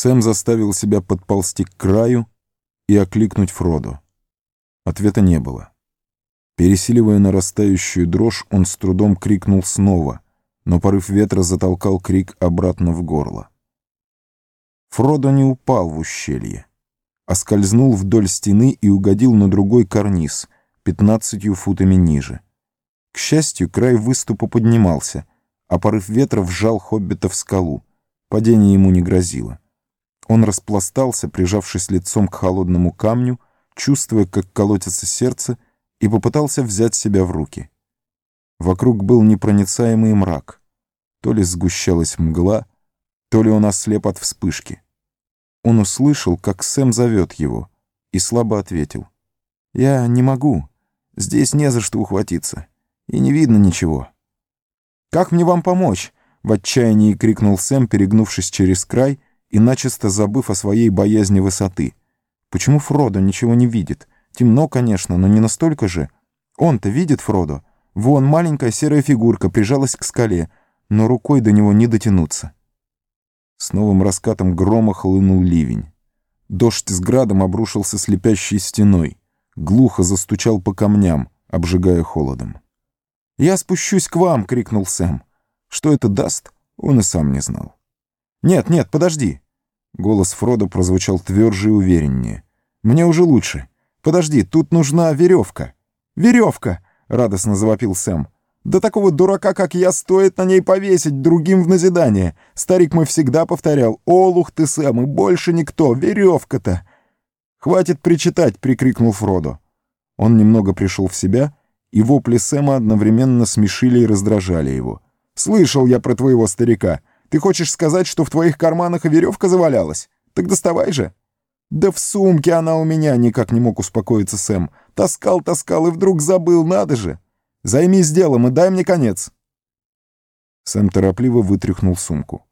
Сэм заставил себя подползти к краю и окликнуть Фродо. Ответа не было. Пересиливая нарастающую дрожь, он с трудом крикнул снова, но порыв ветра затолкал крик обратно в горло. Фродо не упал в ущелье, а скользнул вдоль стены и угодил на другой карниз, пятнадцатью футами ниже. К счастью, край выступа поднимался, а порыв ветра вжал хоббита в скалу. Падение ему не грозило. Он распластался, прижавшись лицом к холодному камню, чувствуя, как колотится сердце, и попытался взять себя в руки. Вокруг был непроницаемый мрак. То ли сгущалась мгла, то ли он ослеп от вспышки. Он услышал, как Сэм зовет его, и слабо ответил. «Я не могу. Здесь не за что ухватиться. И не видно ничего». «Как мне вам помочь?» — в отчаянии крикнул Сэм, перегнувшись через край — и начисто забыв о своей боязни высоты. Почему Фродо ничего не видит? Темно, конечно, но не настолько же. Он-то видит Фродо. Вон маленькая серая фигурка прижалась к скале, но рукой до него не дотянуться. С новым раскатом грома хлынул ливень. Дождь с градом обрушился слепящей стеной. Глухо застучал по камням, обжигая холодом. «Я спущусь к вам!» — крикнул Сэм. Что это даст, он и сам не знал. «Нет, нет, подожди!» Голос Фрода прозвучал тверже и увереннее. «Мне уже лучше. Подожди, тут нужна веревка». «Веревка!» — радостно завопил Сэм. «Да такого дурака, как я, стоит на ней повесить другим в назидание. Старик мой всегда повторял, «Олух ты, Сэм, и больше никто, веревка-то!» «Хватит причитать!» — прикрикнул Фродо. Он немного пришел в себя, и вопли Сэма одновременно смешили и раздражали его. «Слышал я про твоего старика!» Ты хочешь сказать, что в твоих карманах и веревка завалялась? Так доставай же». «Да в сумке она у меня!» — никак не мог успокоиться Сэм. «Таскал, таскал и вдруг забыл, надо же! Займись делом и дай мне конец!» Сэм торопливо вытряхнул сумку.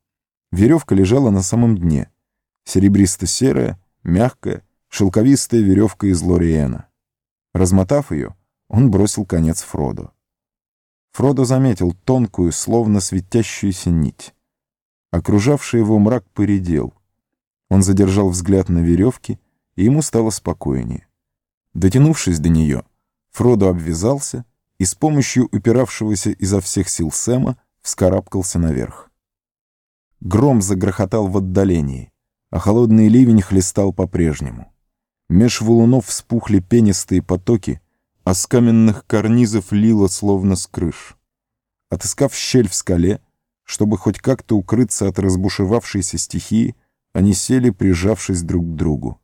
Веревка лежала на самом дне. Серебристо-серая, мягкая, шелковистая веревка из Лориэна. Размотав ее, он бросил конец Фродо. Фродо заметил тонкую, словно светящуюся нить. Окружавший его мрак поредел. Он задержал взгляд на веревке, и ему стало спокойнее. Дотянувшись до нее, Фродо обвязался и с помощью упиравшегося изо всех сил Сэма вскарабкался наверх. Гром загрохотал в отдалении, а холодный ливень хлестал по-прежнему. Меж валунов вспухли пенистые потоки, а с каменных карнизов лило словно с крыш. Отыскав щель в скале, чтобы хоть как-то укрыться от разбушевавшейся стихии, они сели, прижавшись друг к другу.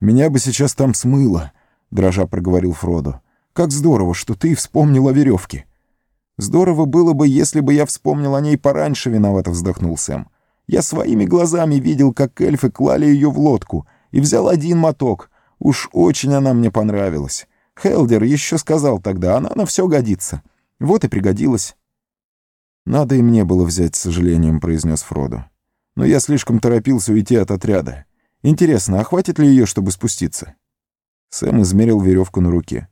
«Меня бы сейчас там смыло», — дрожа проговорил Фродо. «Как здорово, что ты вспомнил о веревке». «Здорово было бы, если бы я вспомнил о ней пораньше», — виновато вздохнул Сэм. «Я своими глазами видел, как эльфы клали ее в лодку, и взял один моток. Уж очень она мне понравилась. Хелдер еще сказал тогда, она на все годится. Вот и пригодилась». «Надо и мне было взять, с сожалением», — произнес Фродо. «Но я слишком торопился уйти от отряда. Интересно, а хватит ли ее, чтобы спуститься?» Сэм измерил веревку на руке.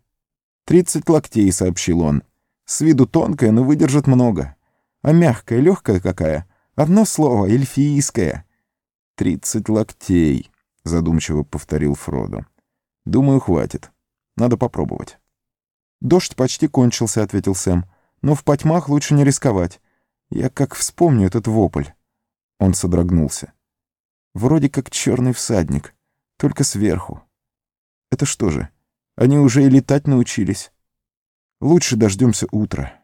«Тридцать локтей», — сообщил он. «С виду тонкая, но выдержит много. А мягкая, легкая какая? Одно слово — эльфийская». «Тридцать локтей», — задумчиво повторил Фродо. «Думаю, хватит. Надо попробовать». «Дождь почти кончился», — ответил Сэм. Но в потьмах лучше не рисковать. Я как вспомню этот вопль. Он содрогнулся. Вроде как черный всадник, только сверху. Это что же, они уже и летать научились? Лучше дождемся утра.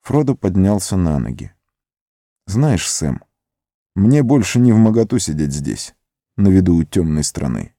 Фродо поднялся на ноги. Знаешь, Сэм, мне больше не в моготу сидеть здесь, на виду у темной страны.